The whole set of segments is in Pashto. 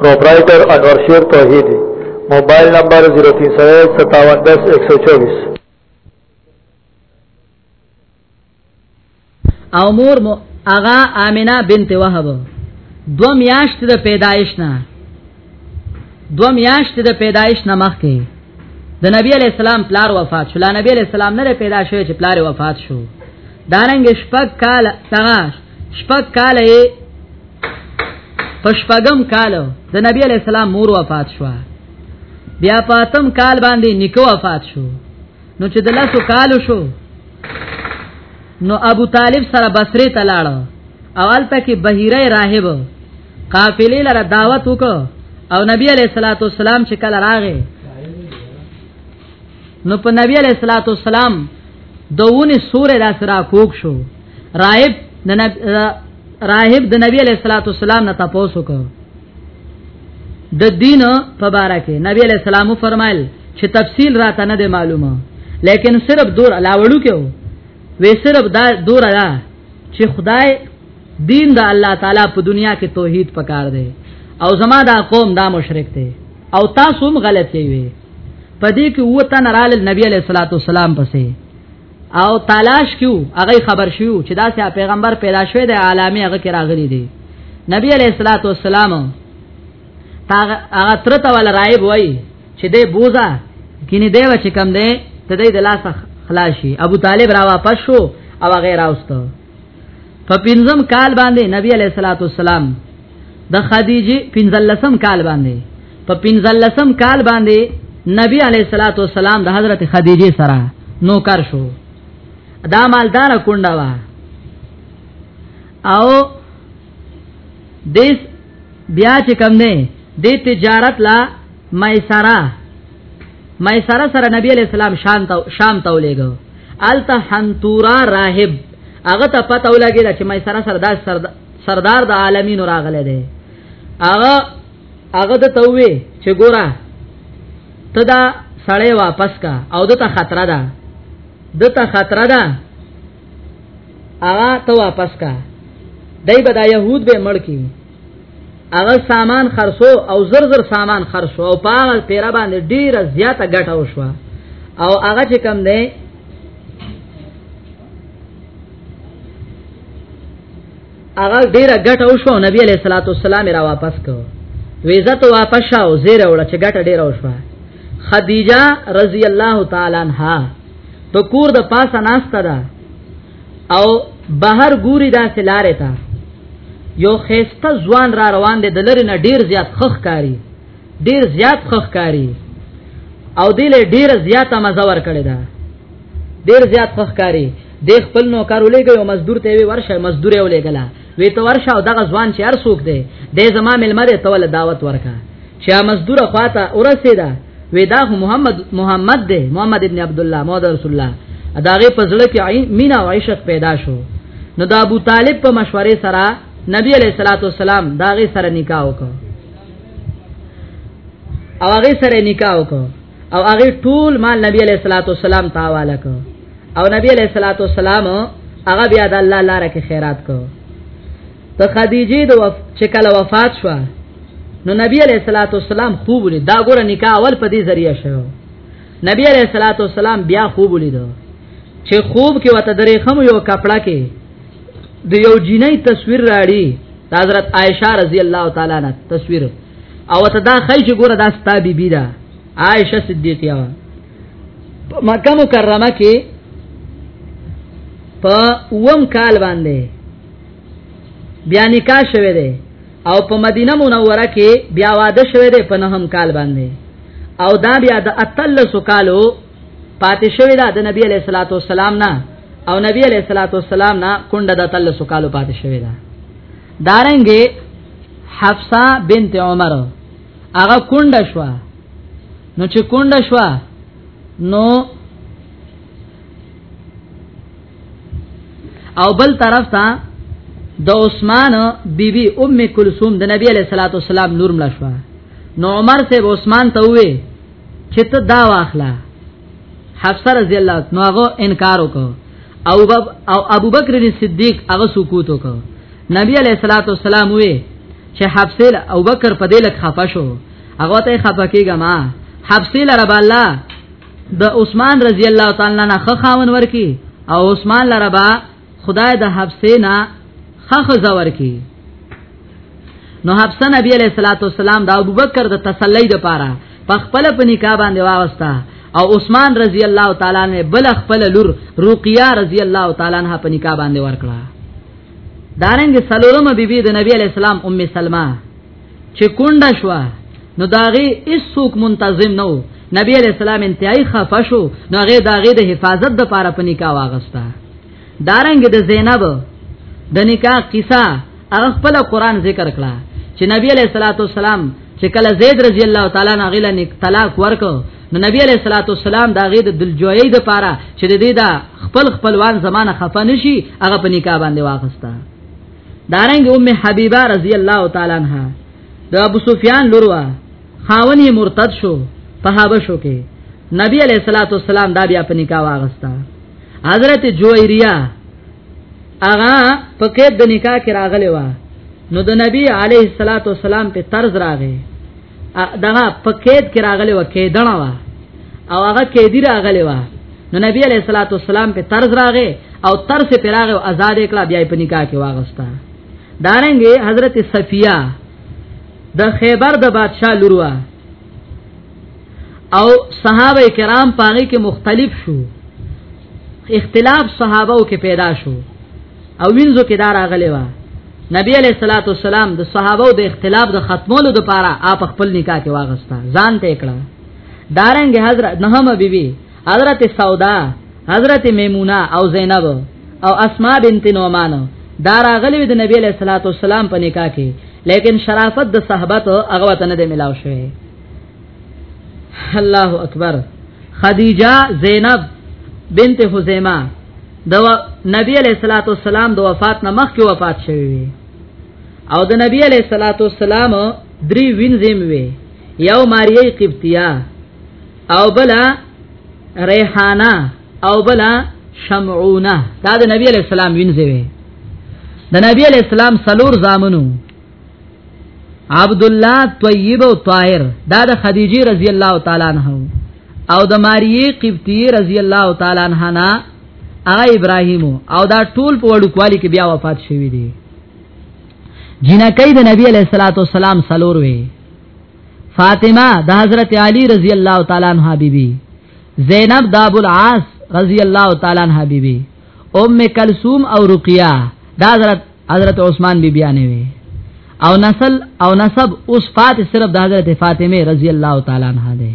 پروپرائیٹر انور شیر توحیدی موبایل نمبر 03015710124 او مور مو اغا امینه بنت وهب دو میاشت د پیدایش نه دو میاشت د پیدایش نه مخکې د نبی علی السلام پلار وفات شو لا نبی علی السلام نه پیدا شوی چې پلار وفات شو دارنګ شپک کال تغاش شپک کال پشپغم کال د نبی علی السلام مور وفات شو بیا پاتم کال باندې نیکو وفات شو نو چې د لاسو کال شو نو ابو طالب سره بصره ته لاړ او الته کې بهیره راهب قافلې لره دعوت وکړ او نبی علیہ الصلوۃ والسلام چې کله راغې نو په نبی علیہ الصلوۃ والسلام دوونه سورې را سره کوک شو راهب د نبی راهب د نبی علیہ الصلوۃ والسلام نه تاسو کو د دین په باره کې نبی علیہ السلام فرمایل چې تفصیل راته نه دی معلومه لیکن صرف دور علاوړو کې وې صرف دا دور دا چې خدای دین د الله تعالی په دنیا کې توحید پکار دی او زما دا قوم دا مشرک دی او تاسو هم غلط یې پدې کې و تن رال نبی علیہ الصلوۃ والسلام پسې او تلاش کیو هغه خبر شیو چې دا سه پیغمبر پیدا شوی د عالمي هغه کې راغلی دی نبی علیہ الصلوۃ والسلام هغه ترته ول رائب وای چې دې بوزا کینه دی چې کم دی ته دې د لاس خلاصي ابو طالب را واپس شو او غیر اوسته په پنځم کال باندې نبی علیہ الصلوۃ والسلام د خدیجه پنځلسم کال باندې په پنځلسم کال باندې نبی علیہ الصلوۃ والسلام د حضرت خدیجه سره نوکر شو دا مالدار کونډه وا او دیس بیا چې کم نه د تجارت لا میسره میسره سره نبی علیہ السلام شام ته شام ته ولېګو الته حنتورا راهب هغه ته پته ولګی چې میسره سردار سردار د عالمین راغله دی هغه هغه د توې چې ګورا تدا سړی واپس کا او دته خطر ده دته خطر ده هغه ته واپس کا دای به دا يهود به مړ کی هغه سامان خرڅو او زر زر سامان خرڅو او په هغه پیرا باندې ډیره زیاته ګټه وشو او هغه چې کم دی هغه ډیره ګټه وشو نبی علیہ الصلوۃ والسلام را واپس کو ویزه ته واپس شاو زیر وړه چې ګټه ډیره وشو خدیجه رضی الله تعالی عنها په کور د پاسه ناشته ده او بهر ګوري دا سلاره تا یو خيسته ځوان را روان دی د لری نه ډیر زیات خخ کاری ډیر زیات خخ کاری او دله ډیر زیاته مزه ور کړی دا ډیر زیات خخ کاری د خپل نوکر ولېګي او مزدور ته وی ورشه مزدور ولېګلا وی ته ورشه او دغه ځوان چې هر څوک دی د زما ملمه دی ته ول دعوت ورکا چې مزدور خواته ورسېدا وی دا محمد محمد دی محمد ابن عبد الله محمد رسول الله داغه پزړه کې مینا او عشق پیدا شو نو دا ابو طالب په مشورې سره نبی علیہ الصلوۃ والسلام داغه سره نکاح وکړ او هغه سره نکاح وکړ او هغه ټول مال نبی علیہ الصلوۃ والسلام تعالی کړ او نبی علیہ الصلوۃ والسلام هغه بیا د الله لپاره کې خیرات کو ته خدیجه د وف... چې کله وفات شو نو نبی علیہ الصلوۃ والسلام خوب لید دا ګوره نکاح اول په دې ذریعہ شو نبی علیہ الصلوۃ والسلام بیا خوب لید چې خوب کې وته درې خم یو کپڑا کې د یو جینۍ تصویر راړي حضرت عائشہ رضی الله تعالی عنها تصویر او ته دا خی چې ګوره دا ستا بیبی ده عائشہ صدیقہ مکه مکرمه کې په وم کال باندې بیا نکاح شوه دی او په مدینه منوره کې بیا واده شوه دی په نهم کال باندې او دا بیا د اتلس کالو پاتې شوه دا د نبی علیہ الصلوۃ والسلام نه او نبی علیہ الصلوۃ والسلام نه کونډه د اتلس کالو پاتې شوه دا دارنګه حفصه بنت عمر هغه کونډه شوه نو چې کونډه شو نو او بل طرف ته د عثمان بیبي بی ام کلثوم د نبی علیہ الصلوۃ والسلام نور مړ شو نو عمر سے عثمان ته وې چې ته دا واخلا حفصه رضی الله نو هغه انکار وکړ او باب او ابو بکر صدیق هغه سکوت وکړ نبی علیہ الصلوۃ والسلام وې چې حفصه او بکر په دې لک خفه شو هغه ته خپکیګه ما حبسی لرب الله د عثمان رضی الله تعالی نه خخاون ورکی او عثمان لربا خدای د حبسی نه خخ زور کی نو حبسه نبی علیہ الصلوۃ والسلام د ابوبکر د تسلی د پاره په خپل په نکاح باندې واغستا او عثمان رضی الله تعالی عنہ بل خپل لور رقیہ رضی الله تعالی عنہ په نکاح باندې ورکړه دارنګ سلورم بیبي د نبی علیہ السلام ام سلمہ چې کونډه شو نو داغه هیڅوک منتظم نه وو نبی علیہ السلام انتهایی خفه شو نو هغه داغه د حفاظت د پاره په نکاح واغستا دارنګ د زینب د نکاح قصه هغه خپل قران ذکر کړه چې نبی علیہ الصلوۃ والسلام چې کله زید رضی الله تعالی عنہ غیله نک طلاق ورکو نو نبی علیہ الصلوۃ والسلام دا غید دلجوی د پاره چې د دې دا خپل خپلوان زمانه خفه نشي هغه په نکاح باندې واغستا دارنګ ام حبیبه رضی الله تعالی عنها د ابو سفیان لوروا خاونی مرتد شو په حبشو کې نبی علیہ الصلوۃ والسلام دا بیا په نکاح واغستا حضرت جویریه اغا په کې د نکاح کې راغلی و نو د نبی علیه الصلاۃ والسلام په طرز راغی دغه په قید کې راغلی و قیدنه وا او هغه قیدی راغلی و نو نبی علیہ الصلوۃ والسلام په طرز راغې او طرز په راغې او آزاد کړه بیا په نکاح کې واغستا دارنګه حضرت صفیه د خیبر د بادشاہ لوروا او صحابه کرام پاره کې مختلف شو اختلاف صحابه او کې پیدا شو او وینځو کې دار اغلی و نبی علیہ الصلوۃ والسلام د صحابه د اختلاف د ختمولو لپاره اپ خپل نکاح کې واغستا ځان ته کړه دارنګ حضرت نهمه بیبي حضرت سودا حضرت میمونه او زینب او اسماء بنت نعمان دار اغلی د نبی علیہ الصلوۃ والسلام په نکاح کې لیکن شرافت د صحابت هغه ته نه ملاو شوی الله اکبر خدیجه زینب بنت حزیمه د نبی علیہ الصلوۃ والسلام د وفات نه مخکې وفات شوی او د نبی علیہ الصلوۃ والسلام درې وینځم وی یو ماریه قبطیه او بلا ریحانه او بلا شمعونه دا د نبی علیہ السلام وینځوي د نبی علیہ السلام سلور زامنو عبد الله طیب او طاهر دا د خدیجه رضی الله تعالی عنها او د ماریه قبطی رضی الله تعالی عنها نه هغه ابراهیم او دا ټول په وړو کوالی کې بیا وفات شوی دی جنکې د نبی علیہ الصلوۃ والسلام سلور وی فاطمه د حضرت علی رضی الله تعالی عنها بیبي زینب د ابو العاص رضی الله تعالی عنها بیبي ام کلثوم او رقیہ د حضرت حضرت عثمان بی بیانې وي او نسل او نسب اوس فاطمه صرف د حضرت فاطمه رضی الله تعالی عنها ده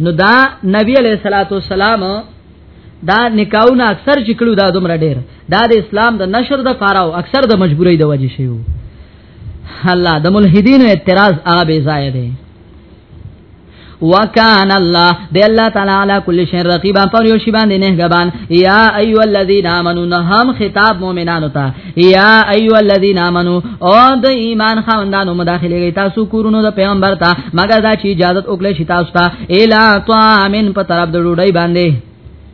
نو دا نبی علیہ الصلوۃ والسلام دا نکاحونه اکثر چې کړو دا دومره ډیر دا د اسلام د نشر د پاره او اکثر د مجبورۍ د وجې شیو الله د ملحدین اعتراض هغه بې ځای دی وکان الله دی الله تعالی علی کل شی رقیبا پر یو شی باندې نهګبان یا ایو الذین آمنو نه هم خطاب مؤمنانو ته یا ایو الذین آمنو او د ایمان خوندانو مداخله گئی تاسو کورونو د پیغمبر ته مگر دا چې اجازه وکړي شي تاسو ته الا طامن په طرف د ډوډۍ باندې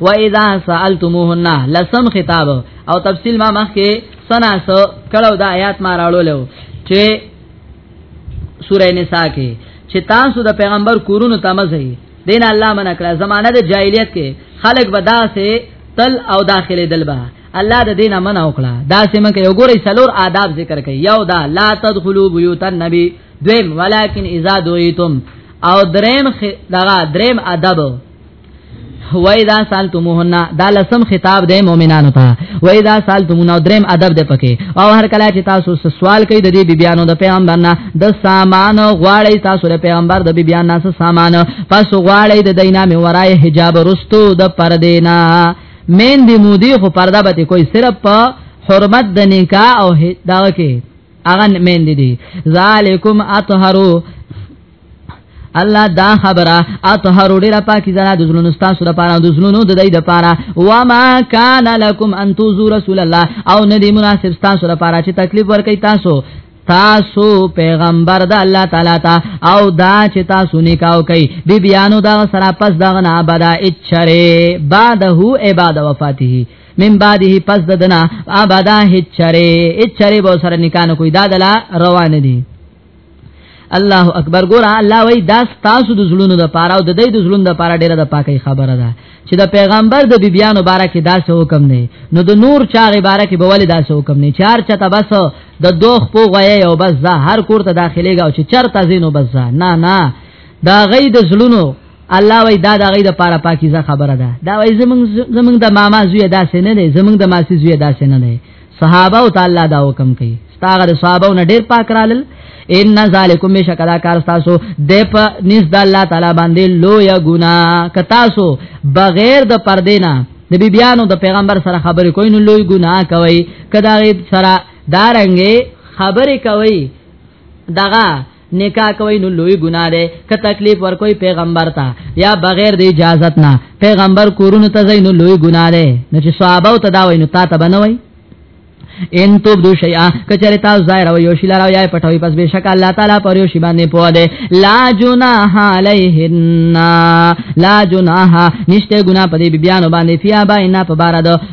و اذا سالتموهن لسم خطاب او تفصیل ما مخکې سنا سو کلو دا آیات ما راړولو چې سورې نساء کې چې تاسو د پیغمبر کورونو ته مزي دین الله منع کړه زمانه د جاهلیت کې خلق بدا سه تل او داخله دلبا الله د دینه منع وکړه دا سم کې یو ګوري سلور آداب ذکر کوي یو دا لا تدخلوا بيوت النبي دویم ولکن اذا دویتم او دریم دغه دریم ادب وای دا سالتموهن دا لسم خطاب دی مؤمنانو ته وای دا سالتمونو دریم ادب دی پکې او هر کله چې تاسو سوال کوي د دې بیبيانو د پیغمبر نه د سامان غواړی تاسو د پیغمبر د بیبيان نه سامان پس غواړی د دینه می ورای حجاب رستو د پردینا مین دی مودی خو پرده به کوئی صرف په حرمت د نکاح او دا کې اغه مین دي ذالکم اطهرو الله دا خبره اطهر ډیر پاکي زرا د زلونو تاسو لپاره د زلونو د دې لپاره و ما کان لکم ان تزو رسول الله او ندی مناسب تاسو لپاره چې تکلیف ورکړي تاسو تاسو پیغمبر د الله تعالی ته او دا چې تاسو نکاو کوي بی بیانو دا سره پس دا نه ابدا اچره بعد هو عباد وفاته من بعده پس ددنا ابدا هچره اچره به سره نکانو کوي دا دلا روان دي الله اکبر ګور الله وای دا تاسو د زړونو د پاره او د دې د زړونو د پاره ډیره د پاکي خبره ده چې د پیغمبر د بیبيانو باره کې دا څه حکم نه نو د نور چا غبره کې بوله دا څه حکم نه چار چته بس د دوخ په غوي او بس ځه هر کور ته داخليږي او چې چرته زینو بس ځه نه نه دا غي د زړونو الله وای دا د غي د پاره پاکیزه خبره ده دا وای زمنګ زمنګ د ماما زوی داسې نه دی زمنګ د ماسی زوی داسې نه دی صحابه او تعالی دا حکم کوي ستاغه د صحابه نه ډیر پاک رالل ان ذالکم بشکدا کار تاسو د په نس د الله تعالی باندې لو یا ګنا ک تاسو بغیر د پردینا د بی بیانو د پیغمبر سره خبرې کوئ نو لوی ګنا کوي کدا سره دارنګي خبرې کوي دغه نکاح کوي نو لوی ګناه ده که تکلیف ورکوي پیغمبر ته یا بغیر د اجازه نه پیغمبر کورونو ته ځي نو لوی ګناه ده نو چې صحابه او تداوي نو تا ته بنوي ان تو دو شیا کچره تاسو ظاهر او یوشی لاره یا پټوي پس بشک الله تعالی پر یوشی باندې پوه دی لا جناح علیهن لا جناح نشته ګنا په دې بیان باندې فیا باینا په بار دو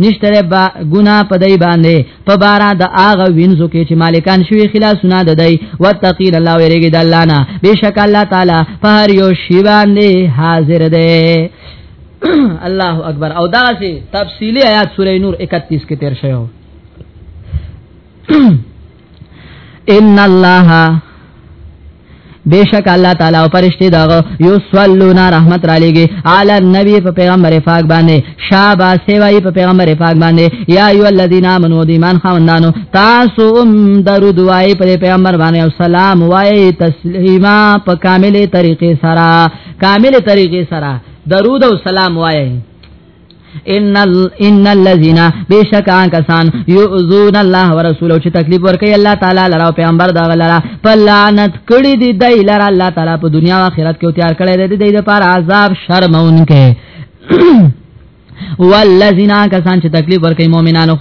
نشتره با ګنا پدای باندې په بارا د اغه وینځو کې چې مالکان شوی خلاصونه د دی وتقیل الله ویریګی د الله نه بشک الله تعالی په هر یو شی باندې حاضر دی الله اکبر او دا سي تفصيلي آیات سوره نور 31 کې تیر شوی ان الله بیشک الله تعالی او فرشتي دا یو صلون رحمت را لګي علی النبی په پیغمبر پاک باندې شابه سیوای په پیغمبر پاک باندې یا ایو الذین آمنو دیمان خوندانو تاسو هم درود وای په پیغمبر باندې او سلام وای تسلیما په کاملې طریقې سره کاملې طریقې سره درود او سلام وای ان ان الذين بشکا کسان يؤذون الله ورسوله چې تکلیف ورکړي الله تعالی لره او پیغمبر دا لره پلانت کړي دي دای لره الله تعالی په دنیا او آخرت کې تیار کړي دي د لپاره عذاب شرمونکې والذین کسان چې تکلیف ورکړي مؤمنانو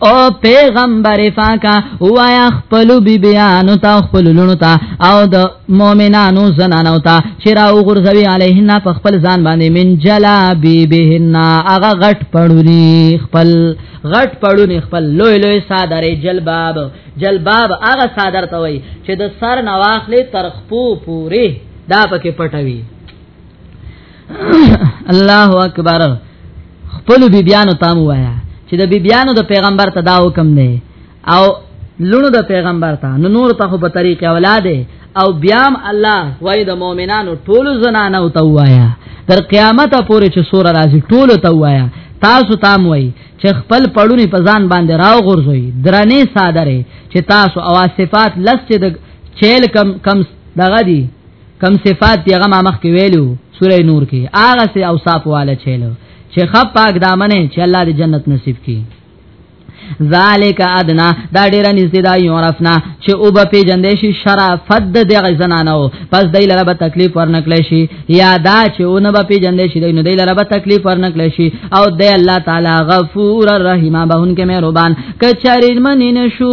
او پیغمبر فاکا وایا خپل بیبیانو ته خپل لونو ته او د مؤمنانو زنانو ته چې راو غرزوی علیهن په خپل ځان باندې من جلا بیبهن هغه غټ پړونی خپل غټ پړونی خپل لوی لوی صادر جلباب جلباب هغه صادر ته وای چې د سر نواخلې تر خپو پوری دا پکې پټوي الله اکبر خپل بی بیانو تام وایا چې د بی بیانو د پیغمبر ته دا حکم دی او لونو د پیغمبر ته نو نور ته په طریق اولاد او بیام الله وای د مؤمنانو ټول زنانه او توایا تر قیامت پورې چې سور راځي ټول توایا تاسو تام وای چې خپل پړونی په ځان باندې راو غورځوي درنې صادره چې تاسو او صفات لس چې د چیل کم کم دغه دي کم صفات دی هغه ما مخ کې ویلو سوره نور کې هغه سه اوصاف والا چلو چې خپ پاک دامن چې الله دې جنت نصیب کړي ذالک ادنا دا ډیر نږدې دا یورفنا چې او به پیجندې شي شرافت د دغه زنانو پس دای لره به تکلیف ورنکړې شي یا دا چې او نه به پیجندې شي دای نه دای لره به تکلیف ورنکړې شي او د الله تعالی غفور الرحیم بهون کې مهربان کچارین منین شو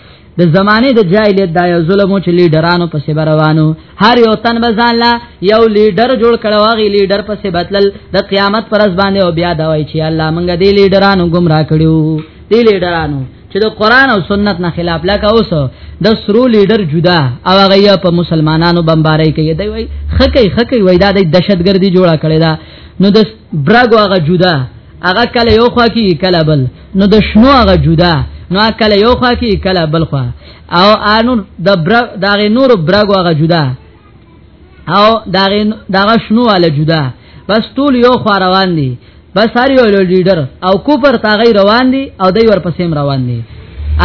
د زمانه د جاهلیت دا یو ظلم چې لیډرانو په سبا روانو هر یو تن بزان لا یو لیډر جوړ کړه واغی لیډر په سبا تل د قیامت پر ځ باندې او بیا دا وای چې الله مونږ دې لیډرانو گمراه کړیو دې لیډرانو چې د قران او سنت نه خلاف لکه اوس د سرو لیډر جدا او هغه په مسلمانانو بمباري کوي دی وای خکې خکې وای دا د دهشتګردي جوړه کړی دا نو د برګو هغه جدا هغه کله یو خوا کی کله بل نو د شنو هغه جدا نو کله یو خوا کې کله بل خوا او انور د بر دغه نور برګو هغه جدا او دغه دغه شنو والا جدا بس ټول یو خوا روان دي بس هر یو لیډر او کوپر تاغی روان دي او دای ورپسې روان دي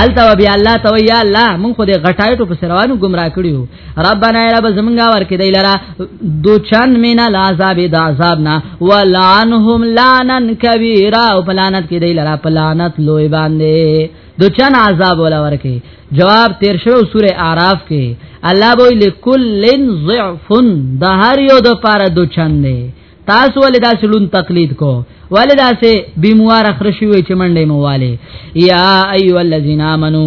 الته بیا الله تو یا الله مونږ خو دې غټایټو په روانو گمراه کړیو ربنا رب زمونږه ورکې دی لرا دو چن مینا العذاب د عذاب نه ولعنهم لعنن کبیره او پلانت کې دی لرا پلانت لوی باندې دو چن عذاب ولا ورکې جواب تیر شو سوره اعراف کې الله بو لکلن ضعف د هر یو د پاره دو چن دی تاسو ولې دا سلون تقلید کو ولې دا سه بیموار خرشوي چې منډه مواله یا ایو الذین آمنو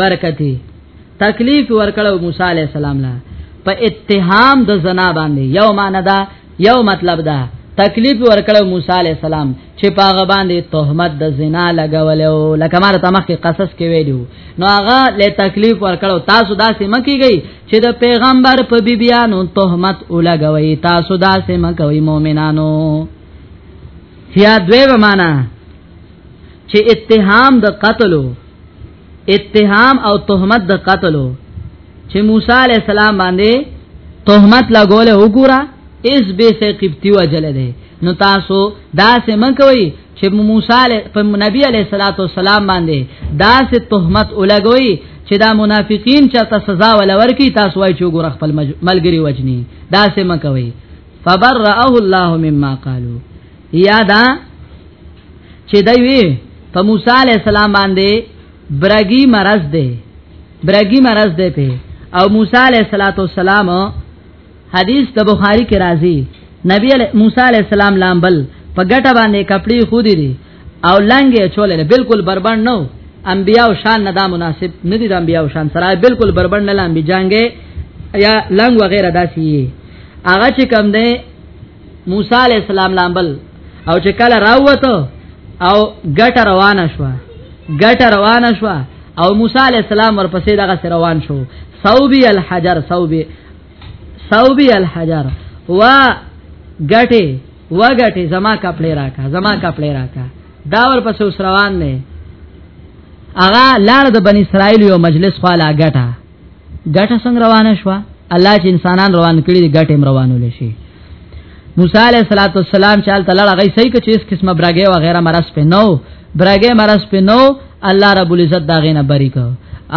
برکتی تکلیف ورکړو موسی علی السلام لا په اتهام د زنا باندې یو معنی دا یو مطلب دا تکلیف ورکړو موسی علی السلام چې پاغه باندې تهمت د زنا لګولو لکه مار ته مخکې قصص کې ویلو نو هغه له تکلیف ورکړو تاسو داسې مکیږئ چې د پیغمبر په بیبیانو تهمت ولګوي تاسو داسې مکوي مؤمنانو یا دوی معنا چې اتهام د قتلو اتهام او تهمت د قتلو چې موسی علی السلام باندې تهمت لګول وګوره اس به سه قبطی وجل ده نو تاسو دا سه مکوي چې موسی علی په نبی علی صلوات و سلام باندې دا سه تهمت ولګوي چې دا منافقین چې تاسو سزا ولور کی تاسو وای چې وګوره خپل ملګری وجنی دا سه مکوي فبرأه الله مما قالو یا دا چې دی وی په موسی علی السلام باندې برګي مرز ده برګي مرز ده په او موسی علی السلام حدیث د بخاری کې راځي نبی علی موسی علی السلام لامبل په ګټه باندې کپڑے خو دي دي او لنګې چولې بالکل بربند نو انبیاء او شان نه دا مناسب نه دي د انبیاء او شان سره بالکل بربند نه لامبي جانګې یا لنګ وغیرہ داسي هغه چې کم ده موسی علی السلام لامبل او چې کله راوته او ګټه روانه شو ګټه روانه شو او موسی علی السلام ورپسې دغه سره روان شو صوبی الحجر صوبی صوبی الحجر وا ګټه وا ګټه زما کپڑے راکا زما کپڑے راکا دا ورپسې اوس روان نه اغا لار د بنی اسرائیل یو مجلس خواله ګټه ګټه څنګه روانه شو الله چې انسانان روان کړي دي ګټه هم روانو لشي موسی علیہ الصلوۃ والسلام چې الله تعالی غي صحیح کچې اس قسمه برګه و غیره مرز په نو برګه مرز په نو الله رب العزت دا غینه بری کو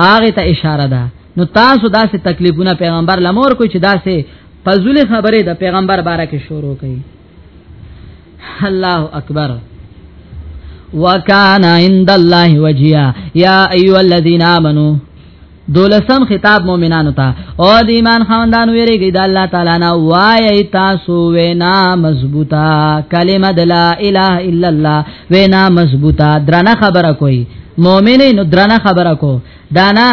هغه ته اشاره ده نو تاسو داسې تکلیفونه پیغمبر لمور کوي چې داسې فضل خبره د پیغمبر باره کې شروع کړي الله اکبر وکانا عند الله وجیا یا ایو الذین آمنو دولسم خطاب مؤمنانو ته او د ایمان خواندانو یریږي د الله تعالی نه وای تاسو وینا مضبوطه کلمه د لا اله الا الله وینا مضبوطه درنه خبره کوي مؤمنینو درنه خبره کو دانا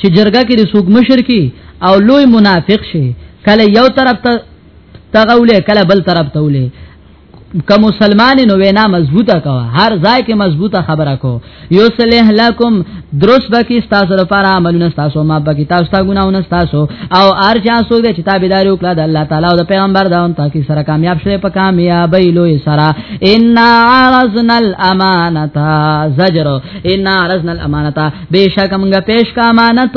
چې جرګه کې د سوق مشر کی او لوی منافق شي کله یو طرف ته تغولې کله بل طرف ته ولې که مسلمان نو وینا مضبوطه کا هر ځای کې مضبوطه خبره کو یصلح لکم درس بکی تاسو لپاره عملونه تاسو ما بکی تاسو ته ګناونه تاسو او ارجا سو دې چې تابعداري وکړه د الله تعالی او د پیغمبر دا تاکي سره کامیاب شې په کامیابی لوی سره ان عرضنا الامانه زجر ان عرضنا الامانه بشکمږه پیش کا امانت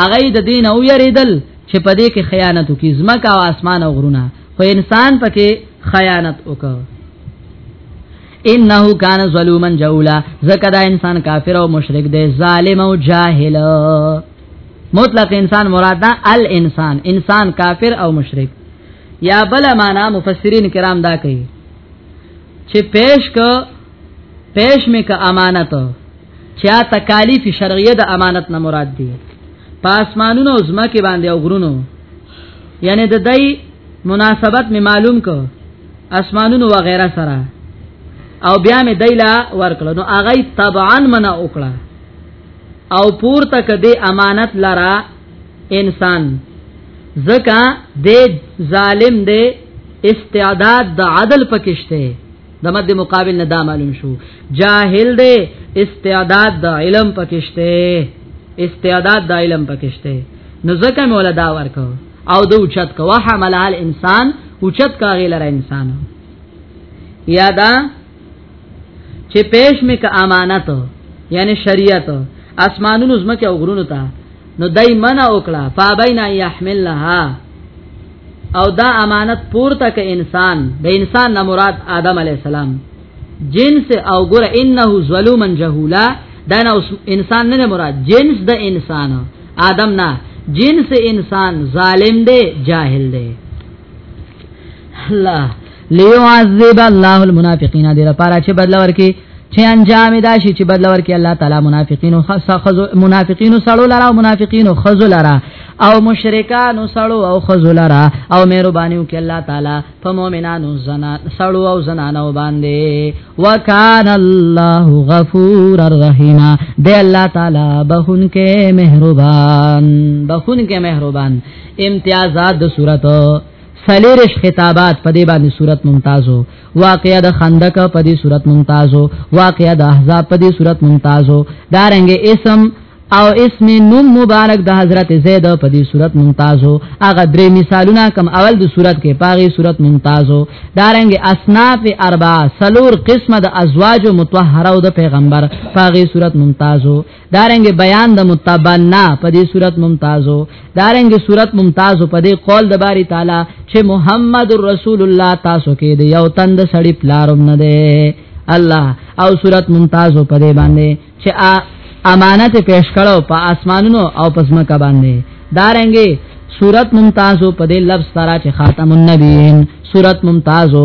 هغه د دین او یریدل چې په دې کې خیانت وکي زمکه او اسمان او غرونه خو انسان پکې خیانت وکړ انه کان ظلوما جولا زکه دا انسان کافر او مشرک دی ظالم او جاهل مطلق انسان مراد دا الانسان انسان کافر او مشرک یا بل معنا مفسرین کرام دا کوي چې پیش کو پیش می کا امانت چا تکالیف شرعیه د امانت نه مراد دی پاسمانونو او زمکه باندې او غرونو یعنی د دای مناسبت می معلوم کو اسمانونو و غیره سره او بیا می دایلا ورکړه نو اغه طبعا منع وکړه او پور تک دی امانت لرا انسان زکا دی ظالم دی استعداد د عدل پکشته د مد مقابل نه دا معلوم شو جاهل دی استعداد د علم پکشته استعداد د علم پکشته نو ځکه مولا دا ورکو او د اوچت کو حمل حال انسان اوچت کاغه لره انسان یادا چې پېش مې ک امانت یعنی شریعت اسمانونو زمکه او غرونو ته نو دای منع وکړه فابینا یحملها او دا امانت پورته ک انسان د انسان نه مراد آدم علی السلام جنس او ګور انه ظلوما جهولا دا نه انسان نه مراد جنس د انسان آدم نه جنس انسان ظالم دی جاهل دی الله ليعذب الله المنافقين دې لپاره چې بدل ورکي چې انجام دا شي چې بدل ورکړي الله تعالی منافقینو خاصه خزو منافقینو سړو لرا منافقینو خزو لرا او مشرکانو سړو او خزو لرا او مهربانيو کې الله تعالی په مؤمنانو زنا سړو او زنانو باندې وکان الله غفور الرحیم دی الله تعالی بهون کې مهربان بهون کې مهربان امتیازات د صورت سلیرش خطابات په دې باندې صورت ممتازو واقعیا د خندق په دې صورت ممتازو واقعیا د احزاب په دې صورت ممتازو دارنګ اسم او اسم نوم مبارک د حضرت زید په دې صورت ممتازو هغه درې مثالونه کم اول د صورت کې پاغي صورت ممتازو دارنګ اصناف اربع سلور قسمه د ازواج متطهره او د پیغمبر پاغي صورت ممتازو دارنګ بیان د متبنا په دې صورت ممتازو دارنګ صورت ممتازو په دې قول د باری تعالی چې محمد رسول الله تاسو کې دی یو تند سړی پلارم نه دی الله او صورت ممتازو په دې باندې چې امانت پیش کړو په اسمانونو او پسمکه باندې دارنګ صورت ممتازو په دې لفظ سره چې خاتم النبیین صورت ممتازو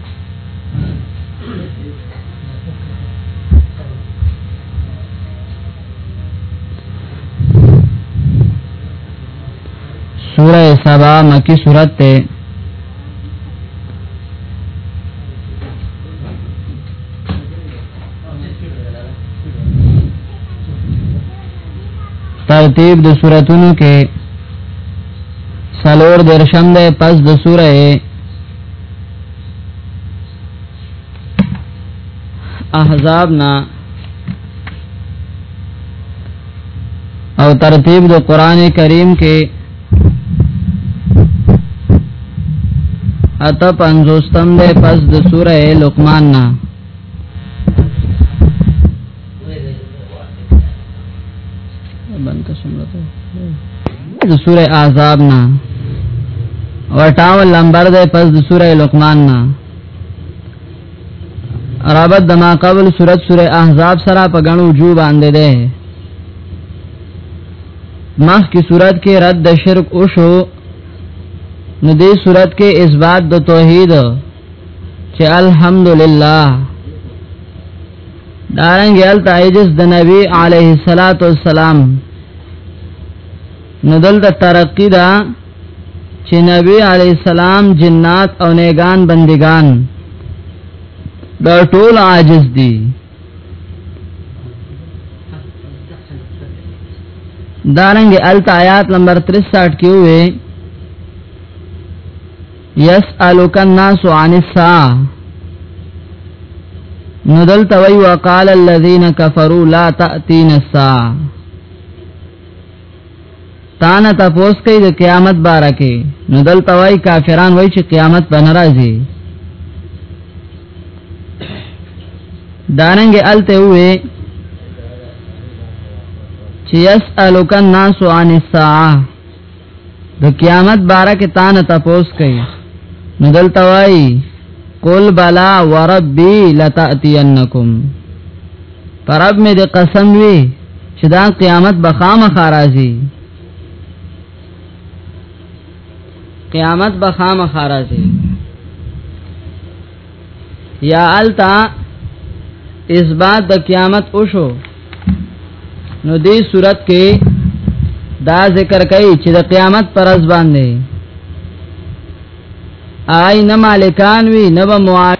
سورہ سبا مکی سورت تے ترتیب د سوراتونو کې سلور درشم ده پس د سوره احزاب نا او ترتیب د قران کریم کې اته پنځوستم ده پس د سوره لقمان نه د سوره احزاب نه ورټاو لمبر ده پس د سوره لقمان نه رابط د ما قبل سوره سوره احزاب سره په غنو جو باندې ده مخ کی صورت کې رد د شرک او شو نو دې صورت کې اثبات د توحید چې الحمدلله دارنګ یل تایجس د نبی علیه الصلاۃ والسلام ندل د ترقی دا چې نبی علیه السلام جنات او نیگان بندگان د ټول عاجز دي دارنګ الت آیات نمبر 63 کې وې یسالک الناس عن الساعه ندل توي وقال الذين كفروا لا تاتين الساعه تانه تاسو کوي د قیامت باره کې نو دلته وای کافران وای چې قیامت به ناراضي دارنګ الته وې چې يسالک الناس عن الساعه د قیامت باره کې تا نه تپوس کوي نو دلته وای قل بلا وربي لتاتینکم پرب مې د قسم وی چې دا قیامت به خامخا راځي قیامت به خامخا راځي یا التا اثبات د قیامت وشو نو دې صورت کې دا ذکر کوي چې د قیامت پر ورځ باندې آی نه مالکان وی نه به معاش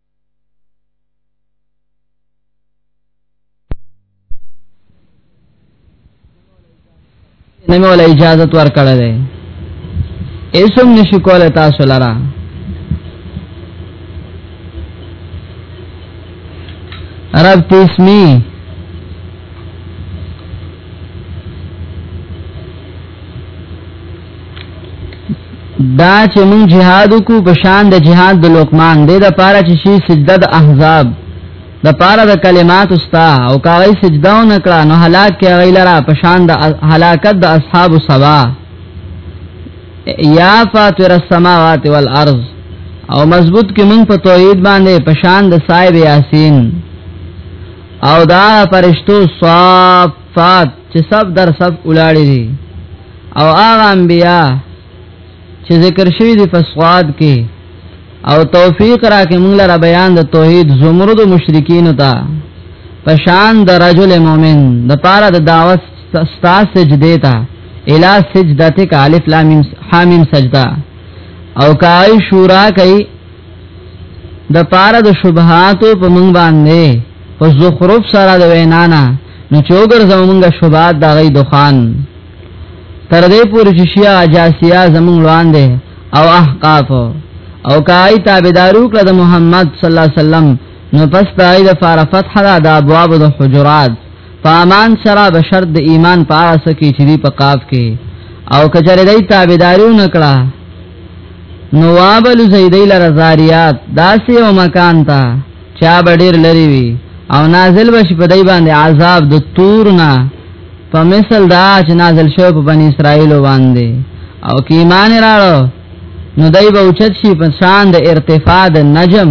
نه مې ولا اجازه ور کړه ده ایسم نشو کوله تاسو لرا عرب تسمی دا چې مونږ جهاد کو په شان د جهاد د لوکمان دې د پاره چې شي سجده د احزاب د پاره د کلمات استا او کاغی سجده او نکړه نو هلاک کې غیلرا په شان د هلاکت د اصحاب سبا یا فاطر السماوات والارض او مضبوط کې مونږ په توحید باندې په شان د صاحب یاسین او دا فرشتو صافات چې سب در سب ولاړې دي او هغه انبیا چې ذکر شوی دی په سواد کې او توفیق را کې موږ لپاره بیان د توحید زمرد مشرکین ته پشان د رجل مؤمن د پاره د دعوت ستا سجده تا الا سجدتک الف لام حامیم سجدا او کای شورا کای د پاره د شبهات په مونږ باندې په زخرف سره د وینانا نو چوګر زمونږ شبهات د غي دخان تر دې پورې چې شیا جاسیا زمونږ وړاندې او احقاف او کای تابعدارو کړه د محمد صلی الله علیه وسلم نو پس پای د فار فتح را د ابواب د حجرات پامان سره به شرط د ایمان پاسه کې چې په قاف کې او کچره دای تابعدارو نکړه نو وابل زیدی لره زاریات داسې او مکان ته چا بډیر لري وي او نازل بشي په دای باندې عذاب د تور نه په مثل دا چې نازل شو په بنی اسرائیل باندې او کې ایمان راړو نو دای به اوچت شي په شان د ارتفاع د نجم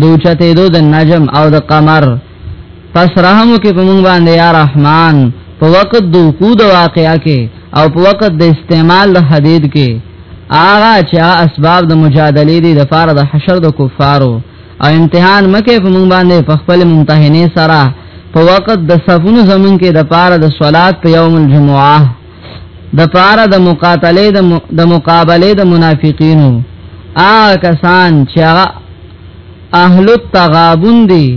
د اوچتې دو د نجم او د قمر پس رحم وکې په مونږ باندې یا رحمان په وخت د وقود واقعا کې او په وخت د استعمال د حدید کې آغا چې اسباب د مجادله دي د فار د حشر د کفارو او امتحان مکه په مونږ باندې په خپل ممتحنه سره په وخت د صفونو زمون کې د فار د صلات په یوم الجمعه د فار د مقاتله د مقابله د منافقینو آ کسان چې اهل التغابن دی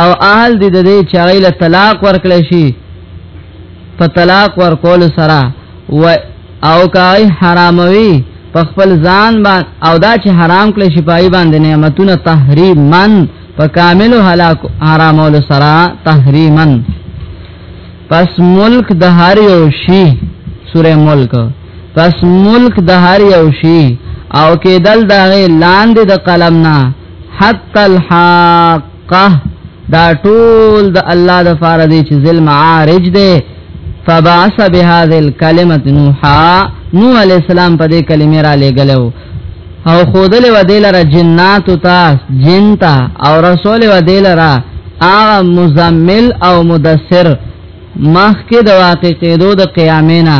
او اهل دی د دې چاغې له طلاق ورکړې شي په طلاق ورکول سره و او کای حراموي په خپل ځان باندې او دا چې حرام کړې شي پای باندې نعمتونه تحریما په کامل هلاک حرامول سره تحریما پس ملک د هر یو شی سوره ملک پس ملک د هر یو شي او کېدل دا لاندې د قلم نه حتی الحاقه دا ټول د الله د فار دی چې ذل معارج دی فبعث بهذه الكلمه نوحا نوح علی السلام په دې کلمې را لګلو او خودل و دیل را جنات تا جن تا او رسول و دیل را آغا مزمل او مدثر مخکې د واقع کېدو د قیامینا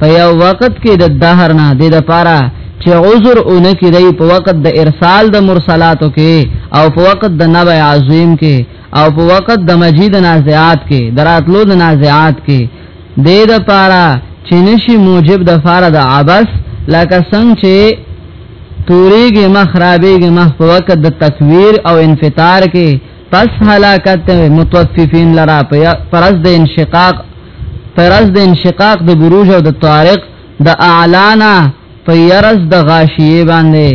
په یو وخت کې د دهر نه د لپاره چې عذر اونکې دی په وخت د ارسال د مرسلاتو کې او په وخت د نبی عظیم کې او په وخت د مجید نازعات کې دراتلو د نازعات کې د لپاره چې نشي موجب د فاره د عبس لکه څنګه چې توریږي مخ رابېږي مخ په وخت د تکویر او انفطار کې پس هلاکت متوففین لرا پرز د انشقاق پرز د انشقاق د بروج او د طارق د اعلانا پیرز د غاشیه باندې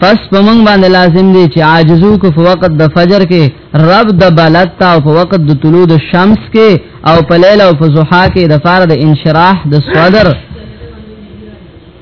پس پمنګ باندې لازم دي چې عاجزو کو په وخت د فجر کې رب د بلد تا او په وخت د طلوع د شمس کې او په لیل او په ضحا کې د فار د انشراح د صدر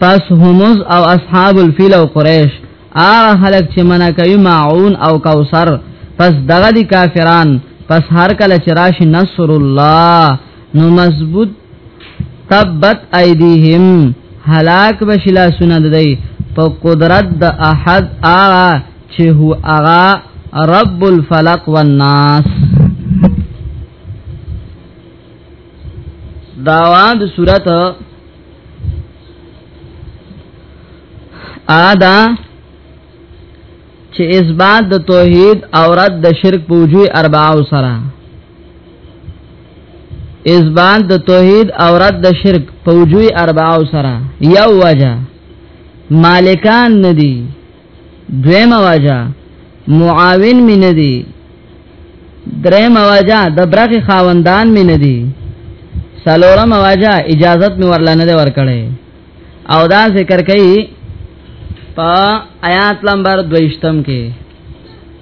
پس همز او اصحاب الفیل او قریش آغا خلق چې منع کوي معون او کوثر پس دغه دي کافران پس هر کله چې راشي نصر الله نو مضبوط تبت ایدیهم هلاک بشلا سونه دی په قدرت د احد آغا چې هو آغا رب الفلق والناس داوا د صورت ادا چې اثبات د توحید او رد د شرک په وجوه اربعه سره اثبات د توحید او رد د شرک په وجوه اربعه سره یو وجه مالکان ندي دویم واجه معاون می ندی دریم واجه د برخ خاوندان می ندی سلورم واجه اجازت می ورلا نه ورکړي او دا ذکر کوي په آیات نمبر 22 کې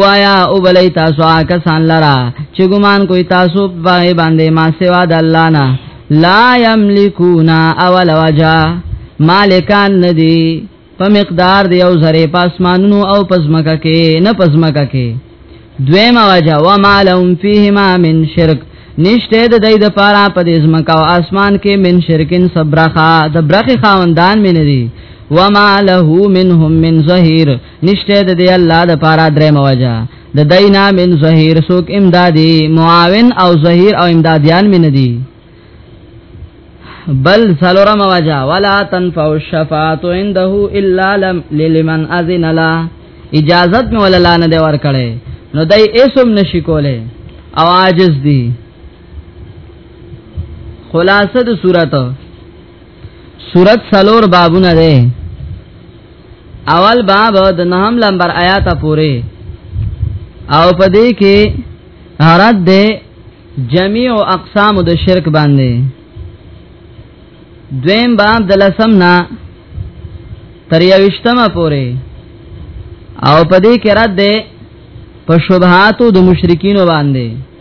وایا او بلای تاسو کسان لرا چې ګمان کوي تاسو باندې باندې ما سوا د الله نه لا یملکونا اول وجا مالکان ندی په مقدار دی او زره پاسمانونو او پزمکه کې نه پزمکه کې دویم وجا و مالهم فیهما من شرک نشته د دې د پاره په دې زمکه او اسمان کې من شرکن صبرخه د برخه خاوندان مې ندی وما له منهم من ظهير نشته د دی الله د پارا درې موجه د دینا من ظهیر سوک امدادی معاون او ظهیر او امدادیان من دی بل سلورم وجا ولا تنفع الشفاعت عنده الا لمن اذن له اجازت مې ولا لانه دی ور کړې نو دای اسم نشی کوله او عاجز دی خلاصه د صورت سورت سلور بابونه ده اول باب د نهم لمبر آیات پورې او پدې کې رد ده جميع اقسام د شرک باندې دویم باب د لسم نه تر یوشتمه پورې او پدې کې رد ده په شبهاتو د مشرکین باندې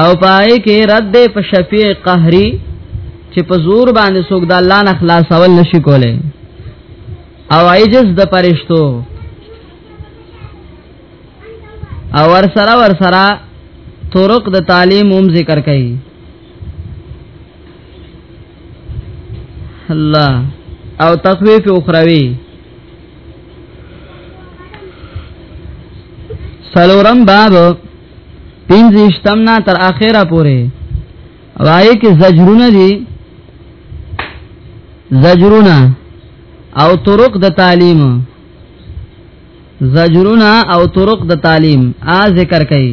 او پای کې رد په شفیع قهری چې په زور باندې څوک د الله نه خلاصول نشي کولای او عجز د پرشتو او ور سره ور سره طرق د تعلیم هم ذکر کړي الله او تخویف اخروی سلورم باب پنځشتم نه تر اخره پورې وای کې زجرونه دي زجرونه او طرق د تعلیم زجرونه او طرق د تعلیم ا ذکر کړي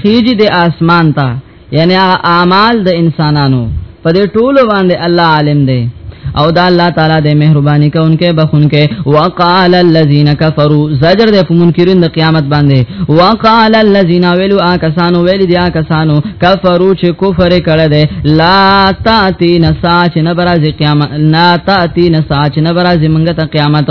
خیجی د اسمان ته یعنی هغه اعمال د انسانانو په دې ټولو باندې الله عالم دی او دا الله تعالی د مهرباني کوونکې بخونکې وقال الذين كفروا زجر د منکرین د قیامت باندې وقال الذين ویلو آکسانو ویل دي آکسانو کفرو چې کفر کړه دې لا تاتي نساچ نبرز قیامت لا تاتي نساچ نبرز منګه ته قیامت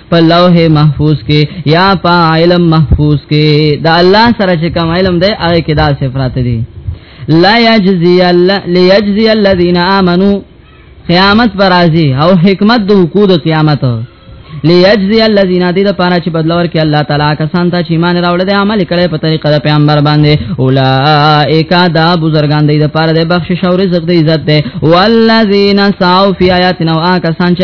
په لوح محفوظ کې یا په علم محفوظ کې دا الله سره چې کوم علم دی هغه کې دا صفات دي لا یجزی الله لیجزی الذین آمنو قیامت پر راځي او حکمت د حقوق قیامت لیجزی الذین دې د پاره چې بدل ورکړي الله تعالی کسان ته چې ایمان راوړل دي عمل کړي په طریقه د پیغمبر باندې اولائک دا بزرګان دې د پاره د بخشش او رزق دې عزت ده والذین سعوا فی آیاتنا او کسان چې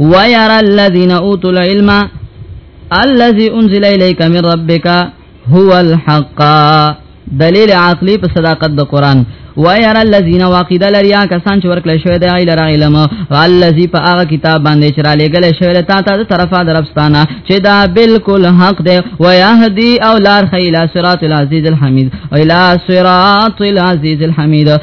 ويرى الذين اوتوا العلم الذي انزل اليك من ربك هو الحق دلیل عقلی په صداقت د قران وير الذين واقد لريا کسان چې ورکل شوی دی ایل را علم والذي په هغه کتاب باندې چې را لګل شوی دی تا ته د طرفه درفستانه چې دا بالکل حق دی ويهدي او لار خيلا صراط العزيز الحميد الى صراط العزيز الحميد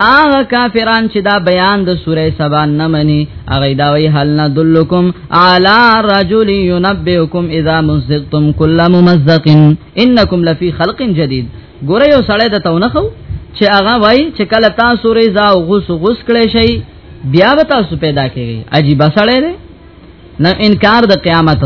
هغه کافران چې دا بیان د سوره سبا نه مني هغه دا وی هل ندلکم علی رجل ينبئکم اذا مزقتم كل ممزق انکم لفی خلق جدید ګوره یو سړی د تونه خو چې هغه وای چې کله تاسو ریزا او غوس غوس کړی شي بیا به تاسو پیدا کیږي عجیب سړی دی نه انکار د قیامت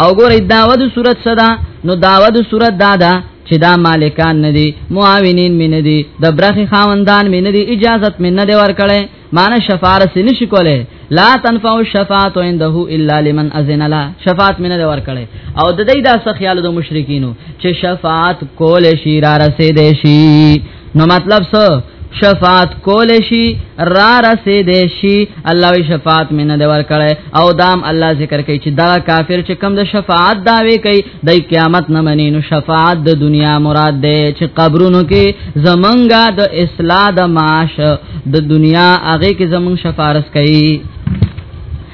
او ګورې داوه د صورت صدا نو داوه د صورت دادا چې دا مالکان نه دي معاونین مې نه دي د برخې خاوندان مې نه دي اجازت مې نه دی ورکړې معنی شفاعت سې نشي کوله لا تنفع الشفاعت عنده الا لمن اذن له شفاعت مې نه دی ورکړې او د دې دا څه خیال د مشرکینو چې شفاعت کول شي را رسیدې شي نو مطلب څه شفاعت کول شي را رسید شي الله وی شفاعت مینه دی ورکړي او دام الله ذکر کوي چې دا کافر چې کم د شفاعت داوي کوي د قیامت نه مني نو شفاعت د دنیا مراد دی چې قبرونو کې زمونږه د اصلاح د معاش د دنیا هغه کې زمونږ شفارس کوي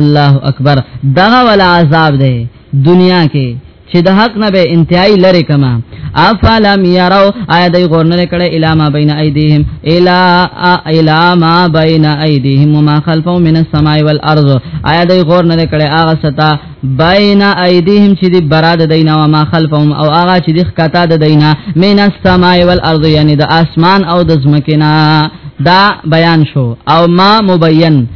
الله اکبر دغه ول عذاب دی دنیا کې چې د حق نه به انتهای لره کما افلم یرو آیا دای غور نه کړه الاما بین ایدیهم الا الاما بین ایدیهم وما خلفهم من السماء والارض آیا دای غور نه کړه هغه ستا بین ایدیهم چې دی براد دینا و ما خلفهم او هغه چې دی خطا د دینا من السماء والارض یعنی د اسمان او د زمکینا دا بیان شو او ما مبین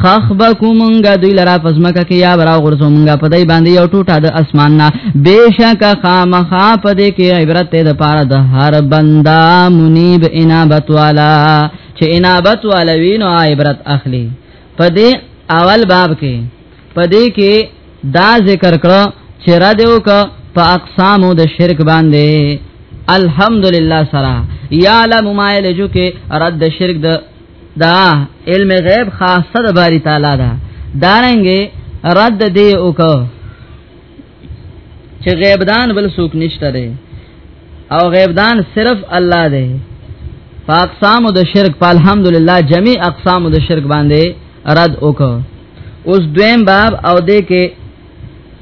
خخ بکو مونږه دوی لرا پزمکه کې یا برا غرزو مونږه په دای باندې یو ټوټه د اسمان نه بهشک خامخا په دې کې عبرت ده پاره د هر بندا منیب انابت والا چې انابت والا وینو عبرت اخلي په دې اول باب کې په دې کې دا ذکر کړو چې را دیو ک په اقسامو د شرک باندې الحمدلله سره یعلم ما یلجو کې رد شرک د دا علم غیب خاصه د باری تعالی دا دارنګ رد دی وکړه چې غیب دان بل څوک نشته دی او غیب دان صرف الله دی فاقسام د شرک په الحمدلله جميع اقسام د شرک باندې رد وکړه اوس دویم باب او دې کې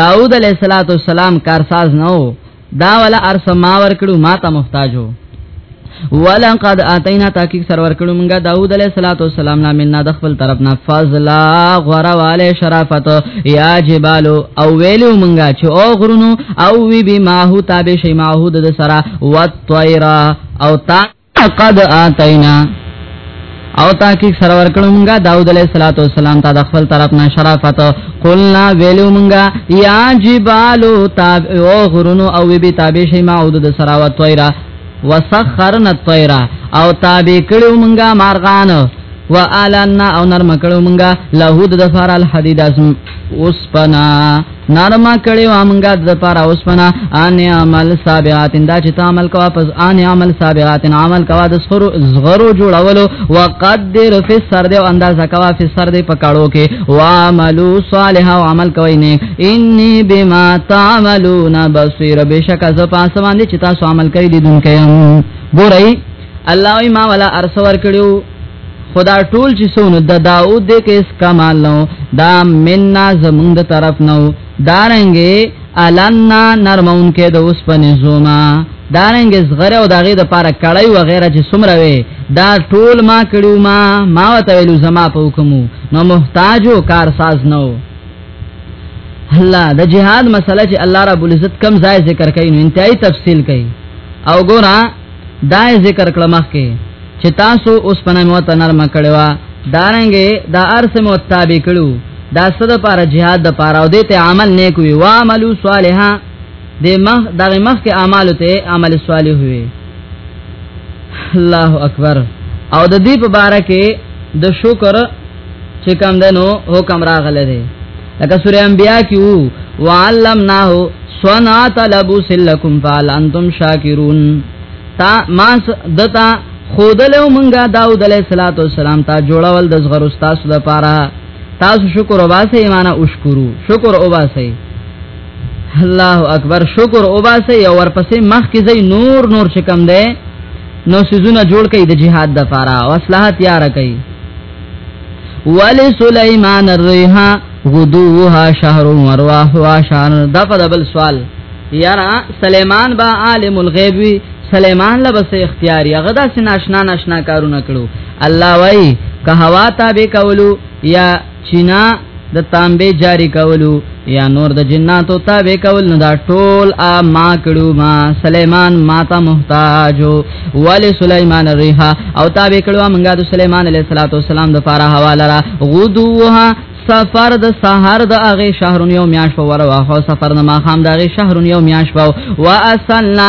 داوود علیه السلام کارساز نه و دا ولا ارس ما ور کړو ما ته محتاجو ولقد اتینا تحقیق سرور کړو مونږه داوود علیه الصلاۃ والسلام لا مننا د خپل طرف نه فضلا غرواله شرافت یا جبال او ویلو مونږه چې او غرونو او وی بما هو تابع شی ماحود د سرا وطیرا او تا قد اتینا او تاکي سره ورکړو مونږه داوود علیه الصلاۃ والسلام ته د خپل طرف نه شرافت قلنا ویلو مونږه یا جبالو تاب او غرونو او وی تابع شي ما او د سراوت طیرا وسخرنا الطیرا او تابع کړو مونږه مارغان و آلنا او نرم کړو مونږه له د فار الحدید اسم اوسپنا نارما کړي وا مونږه د لپاره اوس پنا ان عمل سابعات دا چې تا عمل کوا پس ان عمل سابعات عمل کوا د سخرو زغرو جوړولو وقدر فی سر دی او اندازه کوا فی سر دی پکاړو کې وعملو صالحا او عمل کوي نیک انی بما تعملون بصیر بشک از پاسمان دي چې تاسو عمل کوي دي دونکو ګورئ الله ما ولا ارسور کړیو خدا ټول چې سونو د داوود د کیس کمال نو دا مننا زمونږ د طرف نو دارنګي النا نرمون کې د اوس په نزوما دارنګ زغره او داغه د پاره کړای و غیره چې سمره وي دا ټول ما کړو ما ما وته ویلو زما په حکمو نو محتاجو کار ساز نو الله د جهاد مسله چې الله رب العزت کم ځای ذکر کوي نو انتهایی تفصیل کوي او ګورا دا ذکر کړه مخکې چې تاسو اوس پنه مو ته نرمه کړې وا دارنګې دا ارس مو تابع کړو دا صد پر جهاد د پاره او دته عمل نیک وی وا عملو صالحا د مخ د مخ کې اعمال ته عمل صالح وی الله اکبر او د دې په باره کې د شکر چې کم دنو حکم راغله دي لکه سوره انبیاء کې وو وعلمناه صنعت لبوس لكم فعل انتم شاکرون تا ما دتا خودلو مونږه داوود علیه السلام تا جوړول د زغر استاد لپاره تاسو شکر وباسه ایمان او شکرو شکر وباسه الله اکبر شکر وباسه یو ورپسې مخ کې زی نور نور شکم ده نو سيزونه جوړ کړي د جهاد د پاره او اصلاحات تیار کړي ولی سلیمان الريحا غدوها شهر ورواحها شهر دا په بل سوال یارا سلیمان با عالم الغیب وی سلیمان لبس اختیار هغه د سناشنا ناشنا کارونه کړو الله وای که هوا تابع کولو یا چینا د تانبه جاری کولو یا نور د جناتو تابع کول نه دا ټول ا ما کړو ما سليمان ما ته محتاج ول سليمان الريحه او تابع کړو موږ د سليمان عليه السلام د پاره حواله را غدوها سفر د سحر د هغه شهرونو میاش په ور واخو سفر د ما خام د هغه شهرونو میاش په واسلنا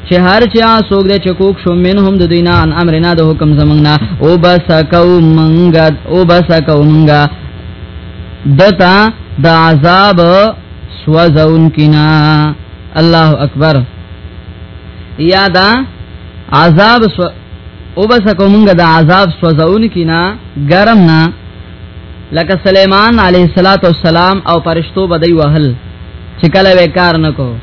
چې هر چا سوګ د چکوک شو منهم د دینه ان امرنا د حکم زمنګنا او بس کو منګا او بس کو منګا دتا د عذاب سوزون کنا الله اکبر یادا عذاب سو او بس کو منګا د عذاب سوزون کنا گرم نا لکه سليمان عليه السلام او فرشتو بدی وهل چې کله وکار نکو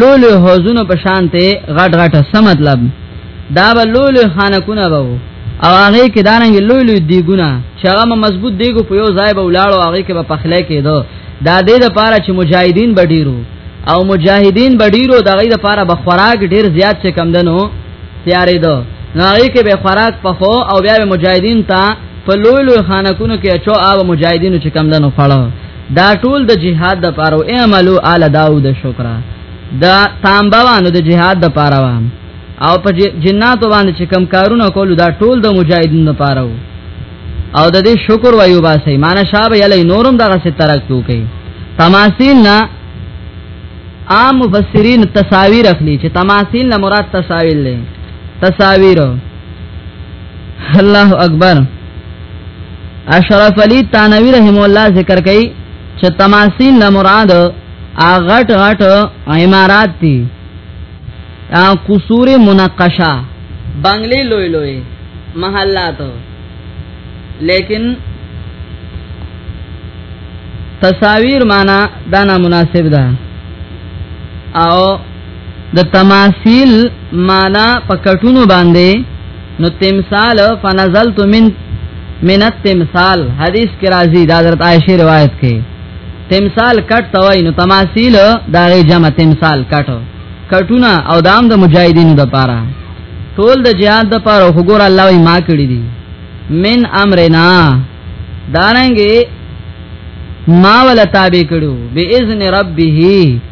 لولو حوزونو په شان ته غټ غټ سم مطلب دا به لولو خانکونه به او هغه کې دانګ لولو دیګونه چې هغه مضبوط دیګو په یو ځای به ولاړو هغه کې به پخله کېدو دا دې د پاره چې مجاهدین بډیرو او مجاهدین بډیرو دغه د پاره به خوراک ډیر زیات څه کم دنو تیارې دو نو هغه کې به خوراک پخو او بیا به مجاهدین ته په لوی لوی خانکونو کې اچو او مجاهدینو چې کم دنو فړو دا ټول د جهاد د پاره او اعملو آل داوود شکر دا تامبوانو د جهاد د پاره و او په جناتو باندې چې کم کارونه کول دا ټول د مجاهدینو د پاره او د دې شکر وایو باسي مان شاب یلی نورم دغه ست ترک تو کوي تماثیل نه عام مفسرین تصاویر اخلي چې تماثیل نه مراد تصاویر لې تصاویر الله اکبر اشرف علی تانوی رحم الله ذکر کوي چې تماثیل نه مراد اغټ غټ عمارات دي ا قصور منقشه بنگلې لوی لوی محلات لیکن تصاویر معنا دا نامناسب ده او د تماثيل معنا په کټونو باندې نو تمثال فنزلت من من التمثال حدیث کې راځي د حضرت عائشه روایت کې تمثال کټ توای نو تماثيل دا غي جمع تمثال کټ کټونه او دام د دا مجاهدینو د پاره ټول د جهاد د پاره وګور الله وي ما کړی دي من امرنا دارنګي ما ولا تابع کړو باذن ربه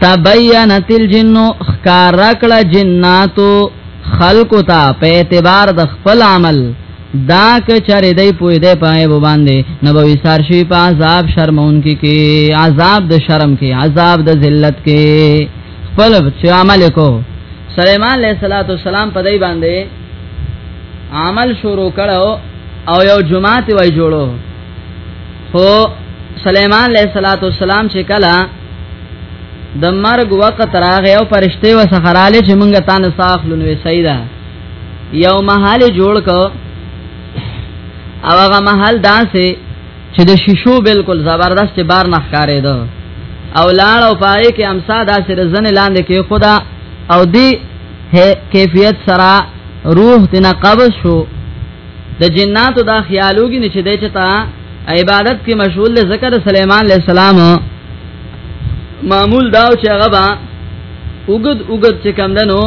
تبینت الجن خکار کړه جناتو خلق تا په اعتبار د خپل عمل دا که چر دی پوی دی پای بو باندې نبوي سار شي په عذاب شرمون کې کې عذاب د شرم کې عذاب د ذلت کې خپل چې عمل کو سليمان عليه صلوات و سلام په دای باندې عمل شروع کړو او یو جمعه ته وای جوړو هو سليمان عليه صلوات و سلام چې کله د مرګ وخت راغی او فرشته و سخراله چې مونږه تان ساخلو نو سیدا یو محل جوړ کو او هغه محل داسې چې د شیشو بالکل زبردست بار نه ښکارې دو او لاړ او پای کې امسا داسې رزن لاندې کې خدا او دی کیفیت سره روح تینا قبض شو د جناتو دا خیالوګي نشي دی چې تا عبادت کې مشغول ذکر سليمان عليه السلام معمول داو چې هغه با وګد وګد چې کم دنو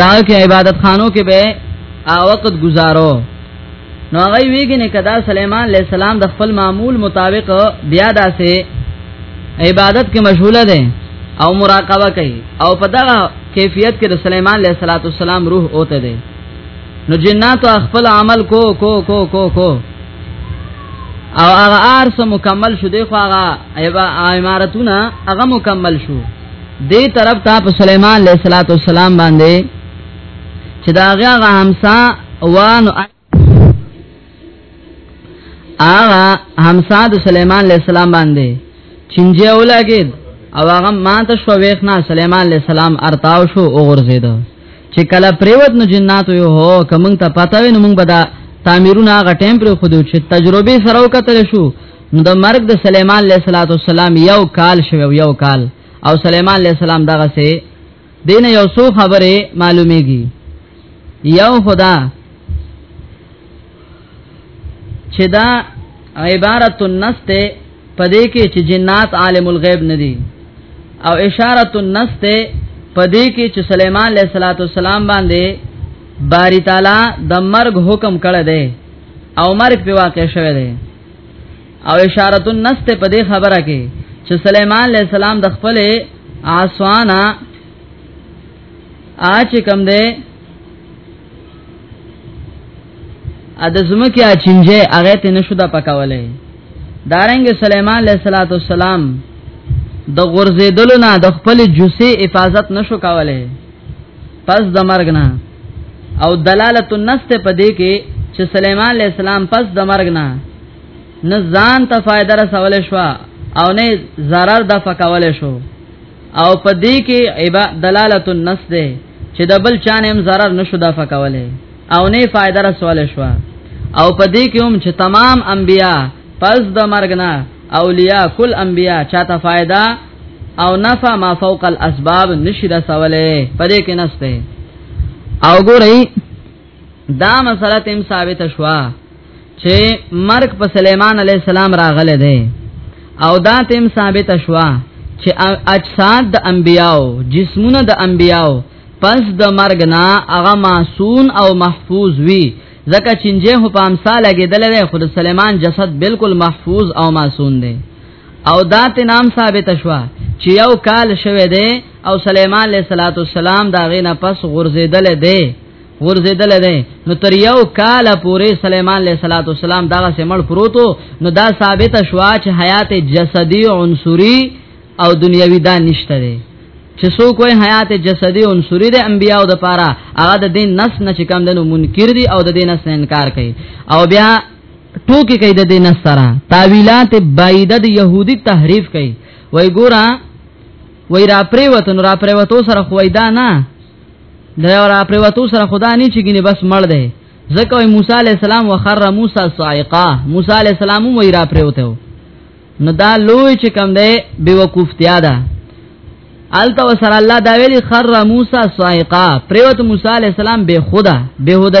دا کې عبادت خانو کې به ا وخت گزارو نو هغه ویګی نه کدا سليمان عليه السلام د خپل معمول مطابق بیا داسې عبادت کې مشغوله ده او مراقبه کوي او په دغه کیفیت کې د سليمان عليه السلام روح اوته ده نو جنات خپل عمل کو کو کو کو کو او هغه ارس مکمل شو دی خو هغه ایبا امارتونه هغه مکمل شو دی طرف ته په سليمان عليه صلوات والسلام باندې چې دا هغه همسا وانو آغا همسا د سليمان عليه السلام باندې چنجه ولاګید او هغه ماته شو وېخنا سليمان عليه السلام ارتاو شو او غرزید چې کله پریوت نو جنات یو هو کوم ته پتا وې نو موږ بدا تعمیرونه هغه ټیم پر خو دوی چې تجربه سره وکتل شو نو د مرګ د سليمان عليه السلام یو کال شو یو کال او سليمان عليه السلام دغه سه دین یو څو خبره معلومیږي یو خدا چې دا عبارت النص ته پدې کې چې جنات عالم الغیب ندي او اشاره النص ته پدې کې چې سليمان عليه صلوات والسلام باندې باری تعالی د مرګ حکم کړی دی او مرګ په واقع شوه دی او اشاره النص ته په دې خبره کې چې سليمان عليه السلام د خپل عصوانا اچ کم ده ا د زمکه چنجه هغه ته نشو د پکولې دارنګ سليمان عليه السلام د غرزیدلو نه د خپل جوسي حفاظت نشو کولای پس د مرګ نه او دلالت النست په دې کې چې سليمان عليه السلام پس د مرګ نه نه ځان ته فائدہ رسول شو او نه zarar د فکول شو او په دې کې عبا دلالت النص ده چې د بل چانه هم zarar نشو د فکوله او نه فائدہ رسول شو او په دې کې هم چې تمام انبیا پس د مرګ نه اولیاء کل انبیا چاته فائدہ او نفع ما فوق الاسباب نشي رسوله په دې کې نسته او ګورئ دا مسله تم ثابت شوه چې مرګ په سليمان عليه السلام راغله ده او دا تیم ثابت شوا چې اجساد د انبیاو جسمونه د انبیاو پس د مرګ نه هغه معصون او محفوظ وي ځکه چې نجه هو په امثال لګیدل دی خود سليمان جسد بالکل محفوظ او معصون دی او دات نام ثابت شوا چې یو کال شوه دی او سليمان عليه السلام دا غینه پس غرزیدل دی ورزیدل دی نو تر یو کال پورې سليمان عليه صلوات والسلام دا سمړ پروتو نو دا ثابت شوا چې حیات جسدی عنصری او دنیوي دا نشته دی چې څوک وای حیات جسدی عنصری د انبیانو د پاره هغه د دین نس نه چې کم دنو منکر دي او د دین نس نه انکار کوي او بیا ټوکی کوي د دین نس سره تعویلات بعیده د يهودي تحریف کوي وای ګورا وای را پریوتن را پریوتو سره خویدا نه دا را پریوتو سره خدا نه چې ګنې بس مړ دی ځکه موسی علی السلام وخر موسی صاعقه موسی علی السلام وې را پریوتو نو دا لوی چې کم دی بیوقوفتیا ده الته وسر الله دا ویلی خر موسی صاعقه پریوت موسی علی السلام به خدا به هدا